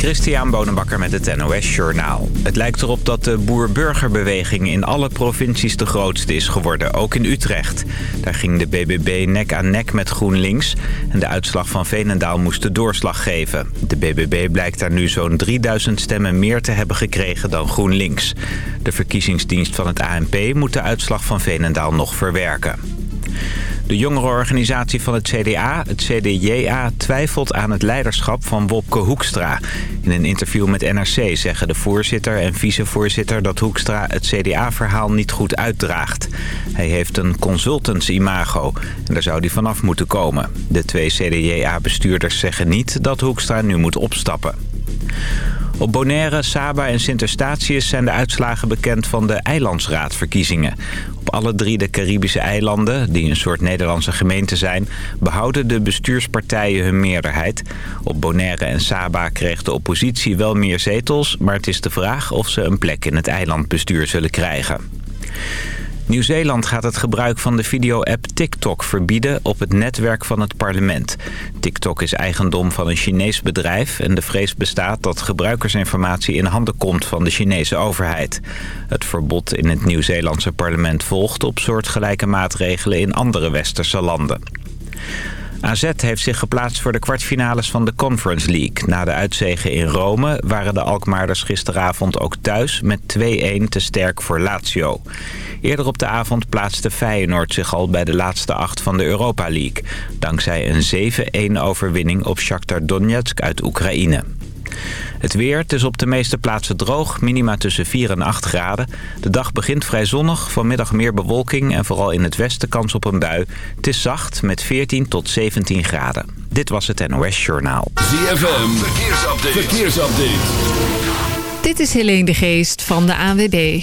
Christian Bonenbakker met het NOS Journaal. Het lijkt erop dat de boer-burgerbeweging in alle provincies de grootste is geworden, ook in Utrecht. Daar ging de BBB nek aan nek met GroenLinks en de uitslag van Veenendaal moest de doorslag geven. De BBB blijkt daar nu zo'n 3000 stemmen meer te hebben gekregen dan GroenLinks. De verkiezingsdienst van het ANP moet de uitslag van Veenendaal nog verwerken. De jongerenorganisatie van het CDA, het CDJA, twijfelt aan het leiderschap van Wopke Hoekstra. In een interview met NRC zeggen de voorzitter en vicevoorzitter dat Hoekstra het CDA-verhaal niet goed uitdraagt. Hij heeft een consultants-imago en daar zou hij vanaf moeten komen. De twee CDJA-bestuurders zeggen niet dat Hoekstra nu moet opstappen. Op Bonaire, Saba en Sint-Eustatius zijn de uitslagen bekend van de eilandsraadverkiezingen. Op alle drie de Caribische eilanden, die een soort Nederlandse gemeente zijn... behouden de bestuurspartijen hun meerderheid. Op Bonaire en Saba kreeg de oppositie wel meer zetels... maar het is de vraag of ze een plek in het eilandbestuur zullen krijgen. Nieuw-Zeeland gaat het gebruik van de video-app TikTok verbieden op het netwerk van het parlement. TikTok is eigendom van een Chinees bedrijf en de vrees bestaat dat gebruikersinformatie in handen komt van de Chinese overheid. Het verbod in het Nieuw-Zeelandse parlement volgt op soortgelijke maatregelen in andere westerse landen. AZ heeft zich geplaatst voor de kwartfinales van de Conference League. Na de uitzegen in Rome waren de Alkmaarders gisteravond ook thuis met 2-1 te sterk voor Lazio. Eerder op de avond plaatste Feyenoord zich al bij de laatste acht van de Europa League. Dankzij een 7-1 overwinning op Shakhtar Donetsk uit Oekraïne. Het weer, het is op de meeste plaatsen droog, minima tussen 4 en 8 graden. De dag begint vrij zonnig, vanmiddag meer bewolking en vooral in het westen kans op een bui. Het is zacht met 14 tot 17 graden. Dit was het NOS Journaal. ZFM, verkeersupdate. verkeersupdate. Dit is Helene de Geest van de ANWB.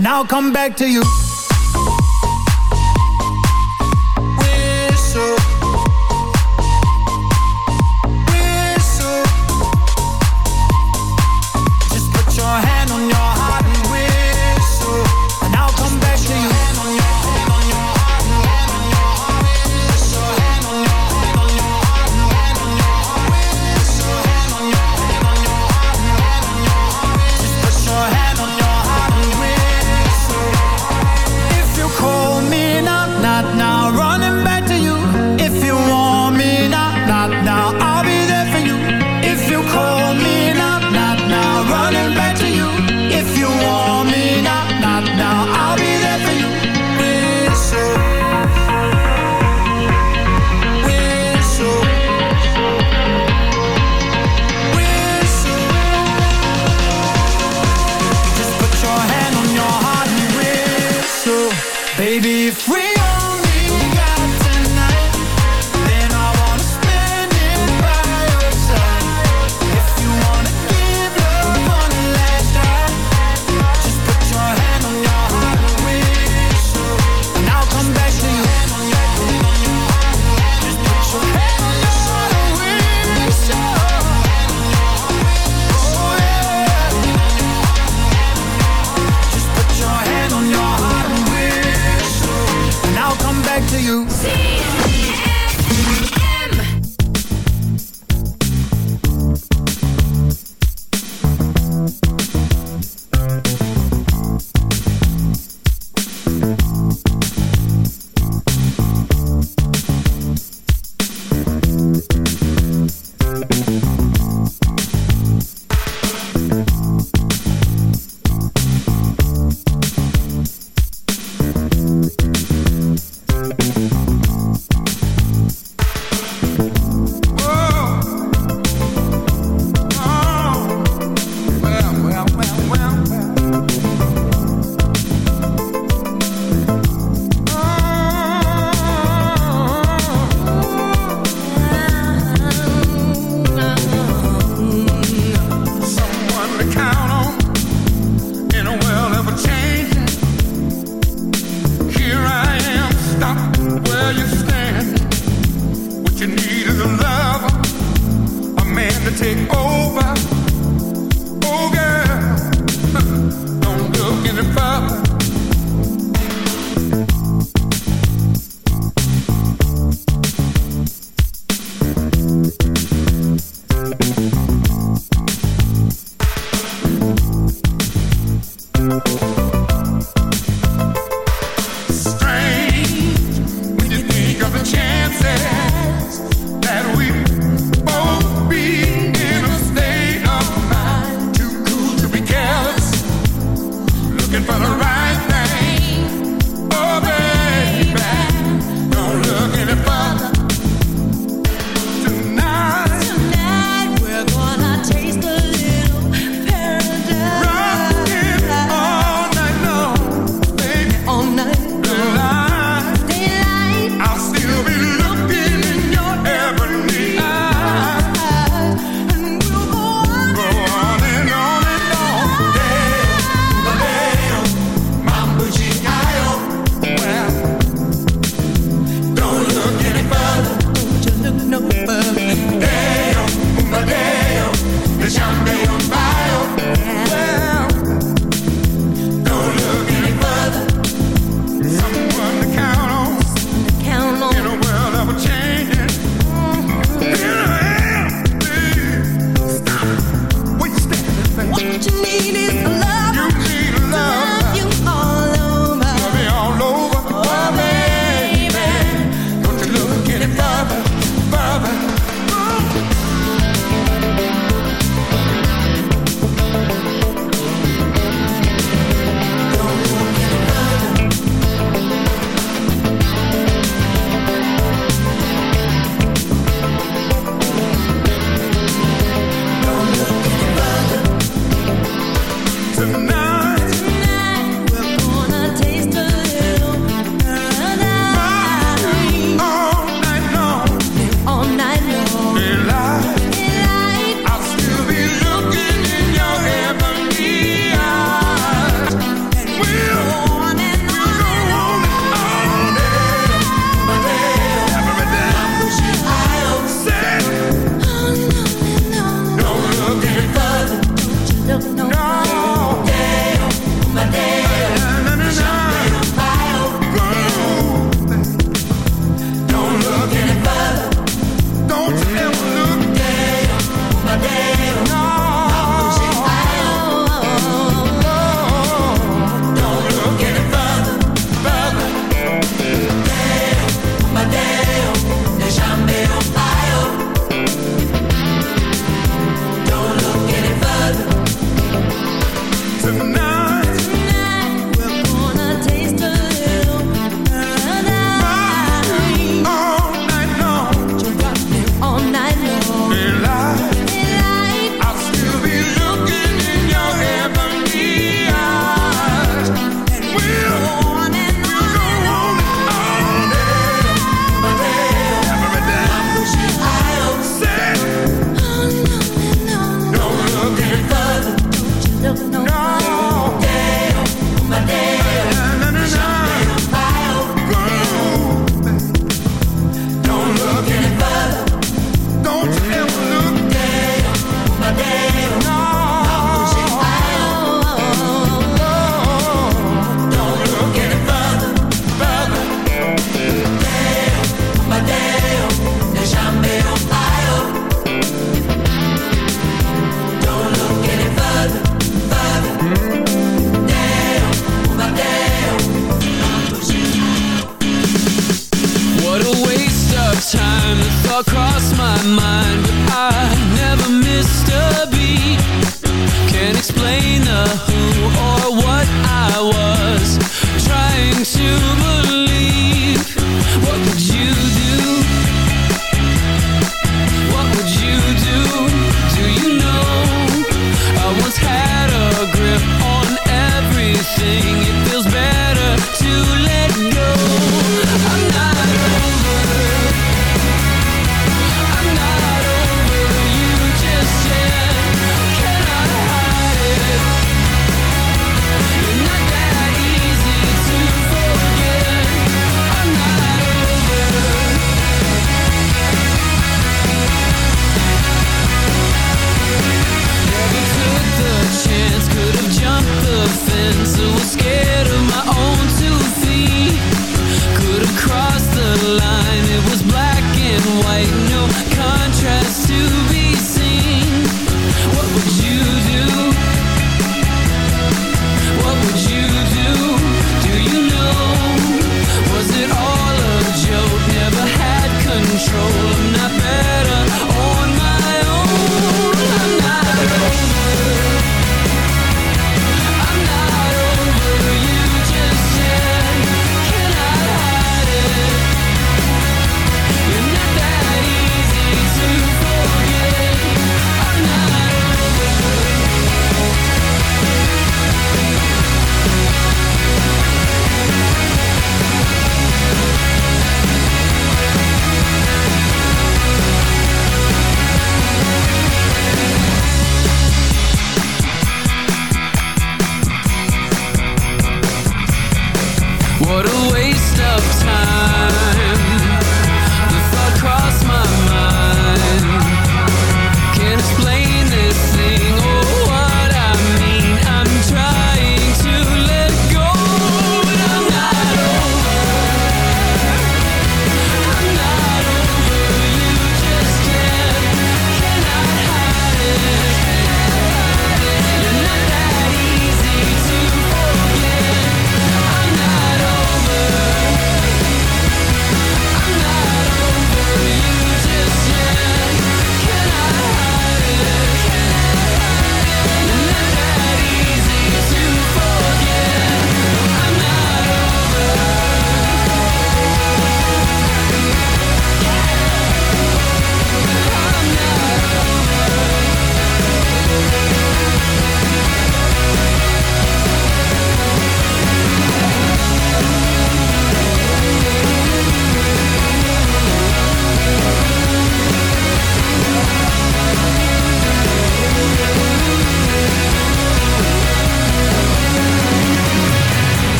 and I'll come back to you.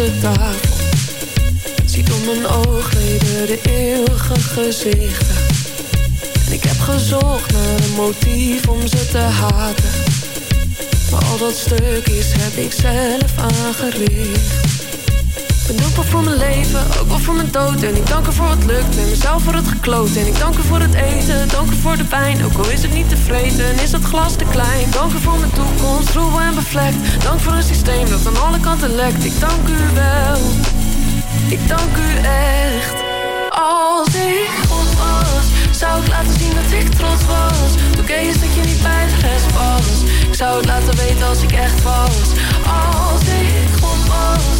De tafel Zie door mijn oogleden de eeuwige gezichten. En ik heb gezocht naar een motief om ze te haten. Maar al dat stuk is heb ik zelf aangericht ben dankbaar voor mijn leven, ook wel voor mijn dood. En ik dank er voor wat lukt en mezelf voor het gekloot. En ik dank er voor het eten, dank er voor de pijn. Ook al is het niet te vreten en is dat glas te klein. Dank voor mijn toekomst, roebel en bevlekt. Dank voor een systeem dat aan alle kanten lekt. Ik dank u wel, ik dank u echt. Als ik God was, zou ik laten zien dat ik trots was. Toen kees dat je niet bij de rest was. Ik zou het laten weten als ik echt was. Als ik God was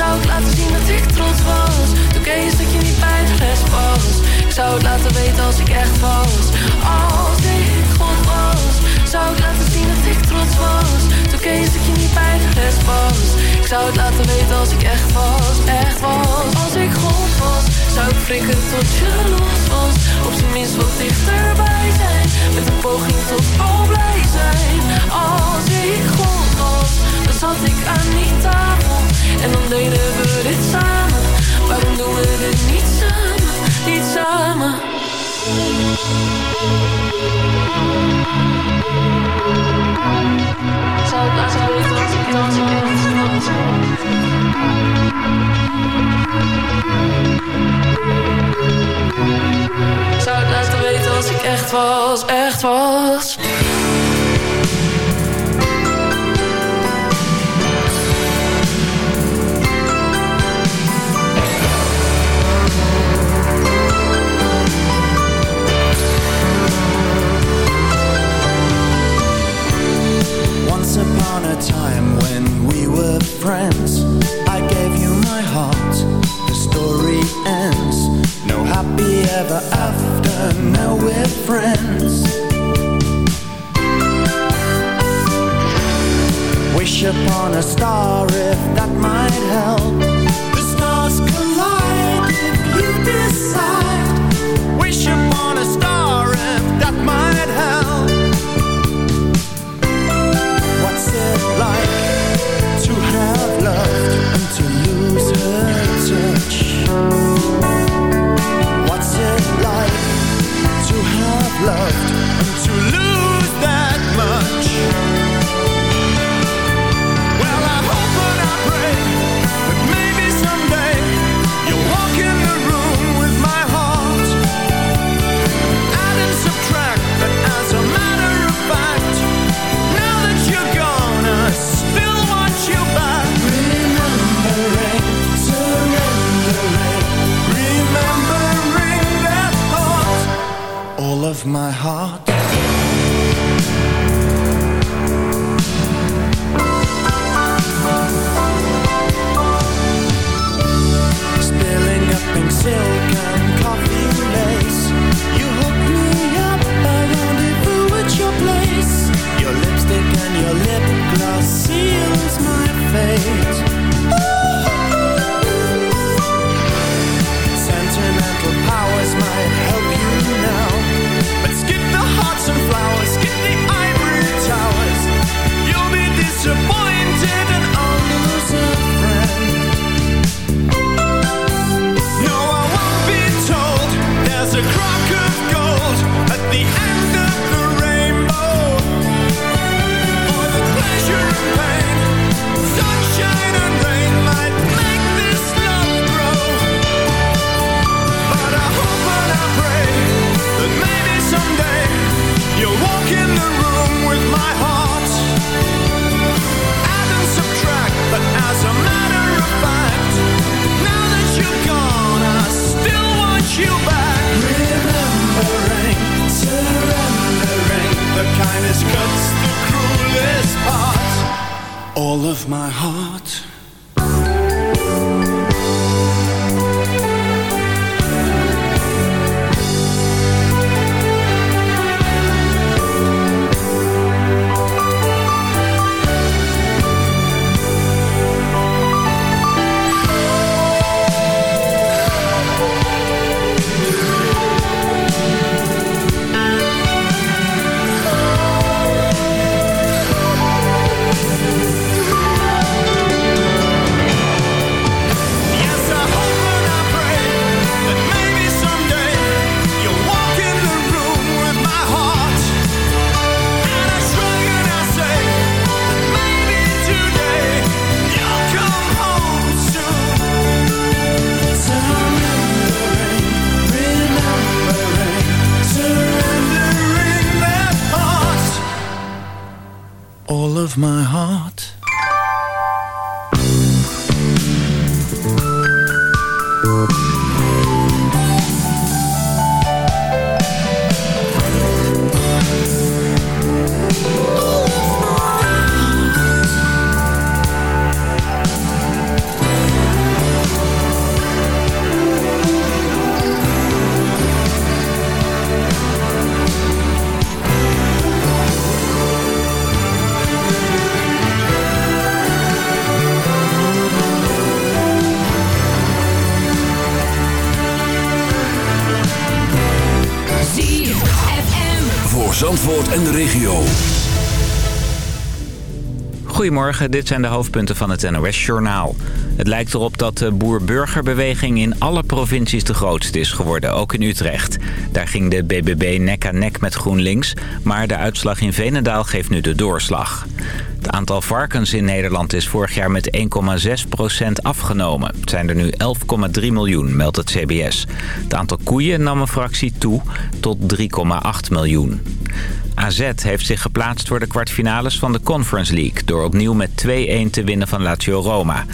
zou ik laten zien dat ik trots was. Toen kees dat je niet bij de rest was. Ik zou het laten weten als ik echt was. Als ik God was Zou ik laten zien dat ik trots was. Toen kees dat je niet bij de rest was. Ik zou het laten weten als ik echt was Echt was. Als ik God was Zou ik frikken tot je los was. Op zijn minst wat dichterbij zijn. Met een poging tot al blij zijn. Als ik God was zat ik aan die tafel. En dan deden we dit samen. Waarom doen we dit niet samen, niet samen. Zou ik laten weten als ik dans, ik echt Zou het laten weten als ik echt was, echt was time when we were friends. I gave you my heart, the story ends. No happy ever after, now we're friends. Wish upon a star if that might help loved and to lose of my heart. Spilling up in silk kindness cuts the cruelest part. All of my heart. Dit zijn de hoofdpunten van het NOS-journaal. Het lijkt erop dat de boer-burgerbeweging in alle provincies de grootste is geworden, ook in Utrecht. Daar ging de BBB nek aan nek met GroenLinks, maar de uitslag in Venendaal geeft nu de doorslag. Het aantal varkens in Nederland is vorig jaar met 1,6% afgenomen. Het zijn er nu 11,3 miljoen, meldt het CBS. Het aantal koeien nam een fractie toe tot 3,8 miljoen. AZ heeft zich geplaatst voor de kwartfinales van de Conference League... door opnieuw met 2-1 te winnen van Lazio Roma.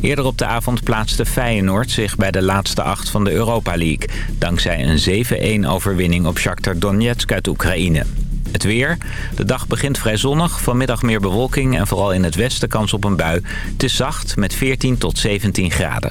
Eerder op de avond plaatste Feyenoord zich bij de laatste acht van de Europa League... dankzij een 7-1 overwinning op Shakhtar Donetsk uit Oekraïne. Het weer. De dag begint vrij zonnig. Vanmiddag meer bewolking en vooral in het westen kans op een bui. Het is zacht met 14 tot 17 graden.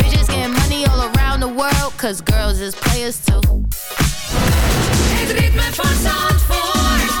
Bitches getting money all around the world, cause girls is players too. Het ritme van Zandvoort.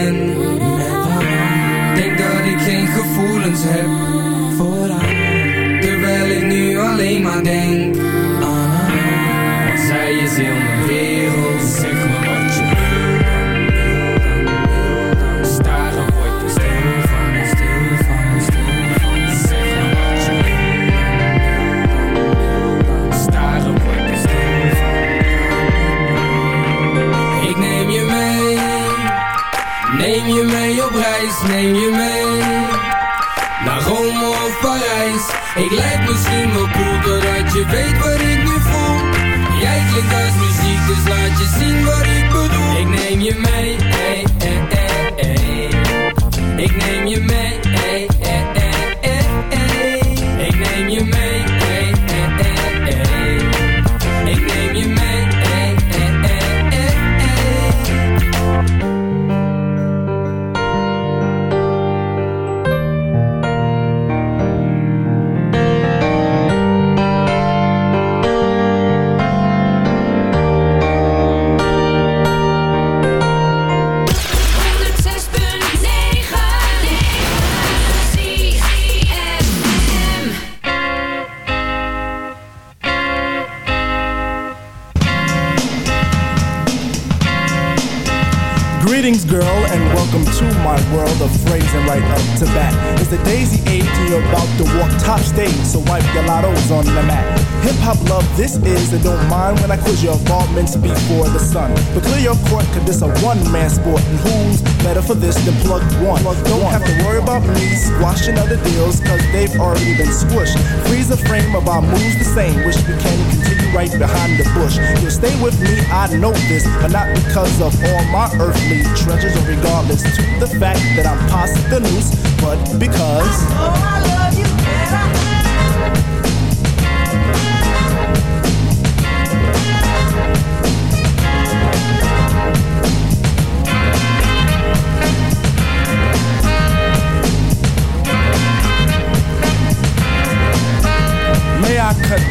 gevoelens heb voor haar Terwijl ik nu alleen maar denk better for this than plug one? Don't have to worry about me squashing other deals, cause they've already been squished. Freeze the frame of our moves the same, wish we can continue right behind the bush. You'll stay with me, I know this, but not because of all my earthly treasures, or regardless to the fact that I'm past the noose, but because. head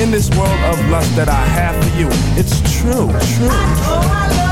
In this world of lust that I have for you, it's true, true. Oh, I love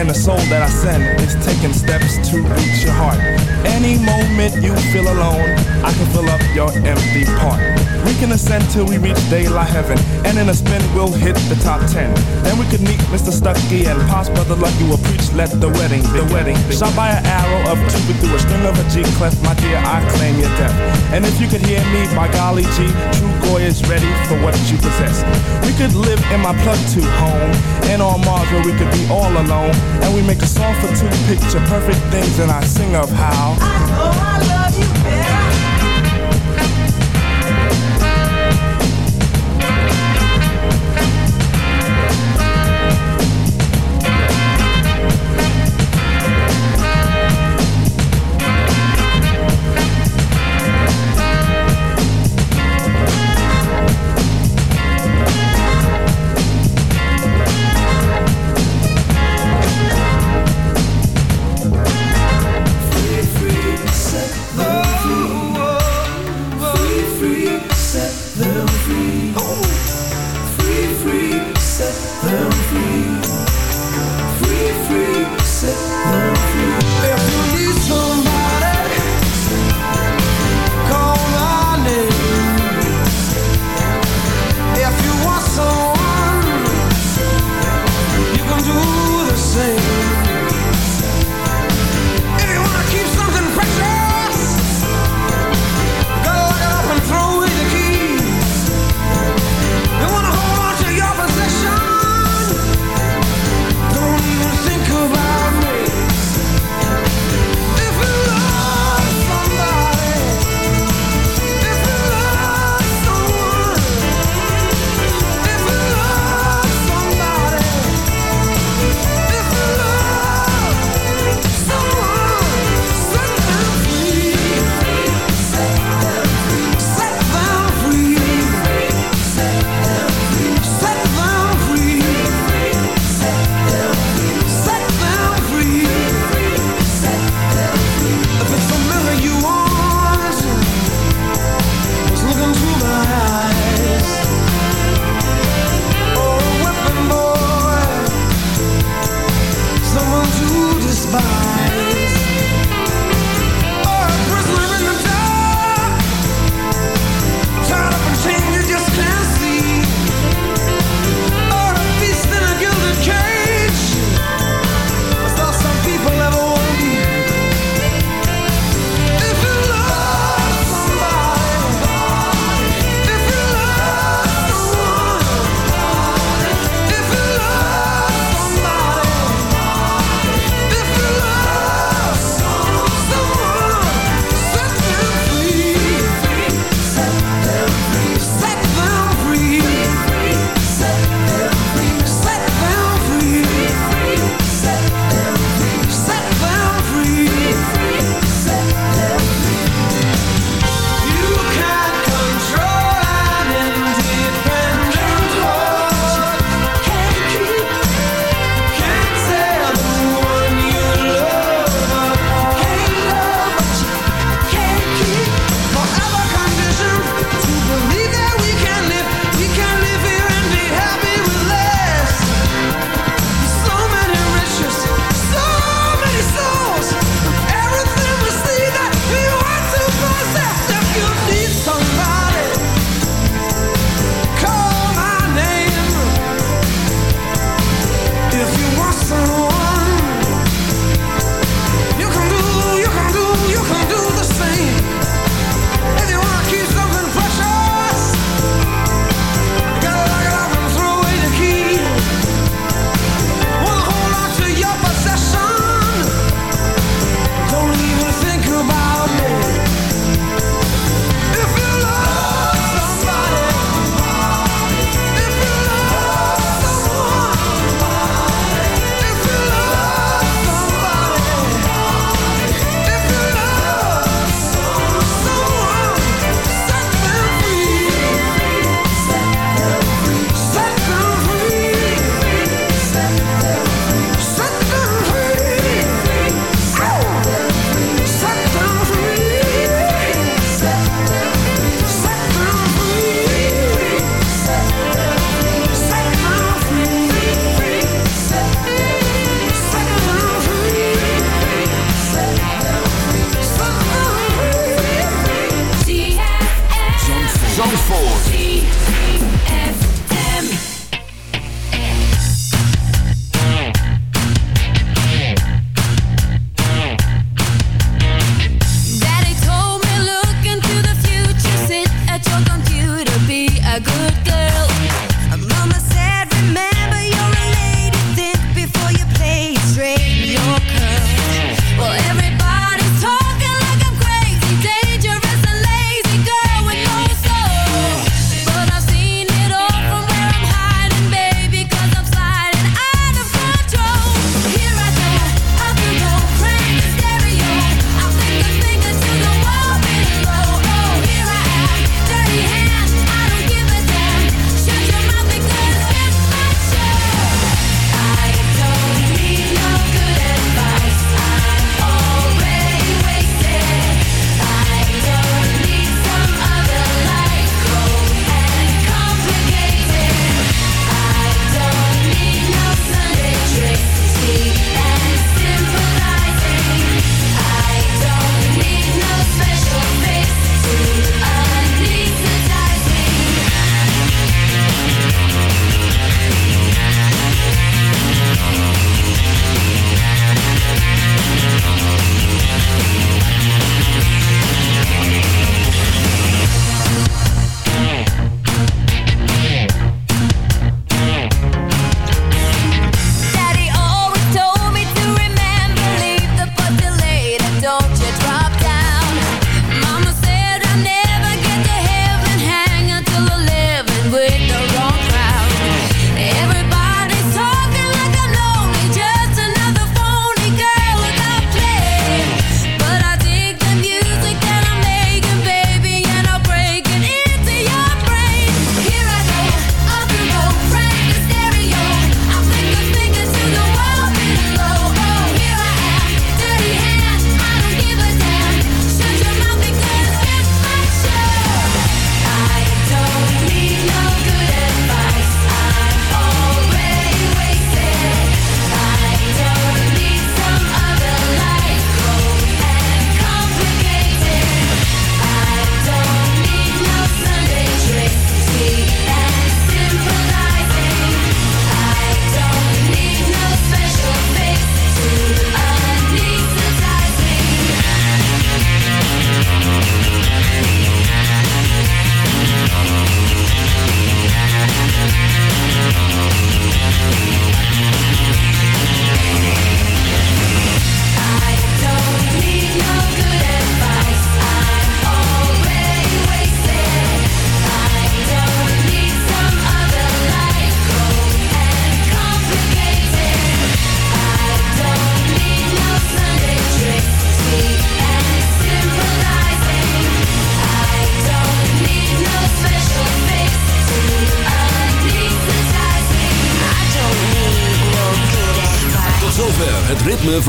And the soul that I send is taking steps to reach your heart. Any moment you feel alone, I can fill up your empty part. We can ascend till we reach daylight heaven, and in a spin we'll hit the top ten. Then we could meet Mr. Stucky and Pops Brother Lucky will preach. Let the wedding, the wedding, shot by an arrow of Cupid through a string of a G clef. My dear, I claim your death. And if you could hear me, by golly G, true goy is ready for what you possess. We could live in my plug two home, and on Mars where we could be all alone. And we make a song for two picture perfect things, and I sing of how. Oh, I love you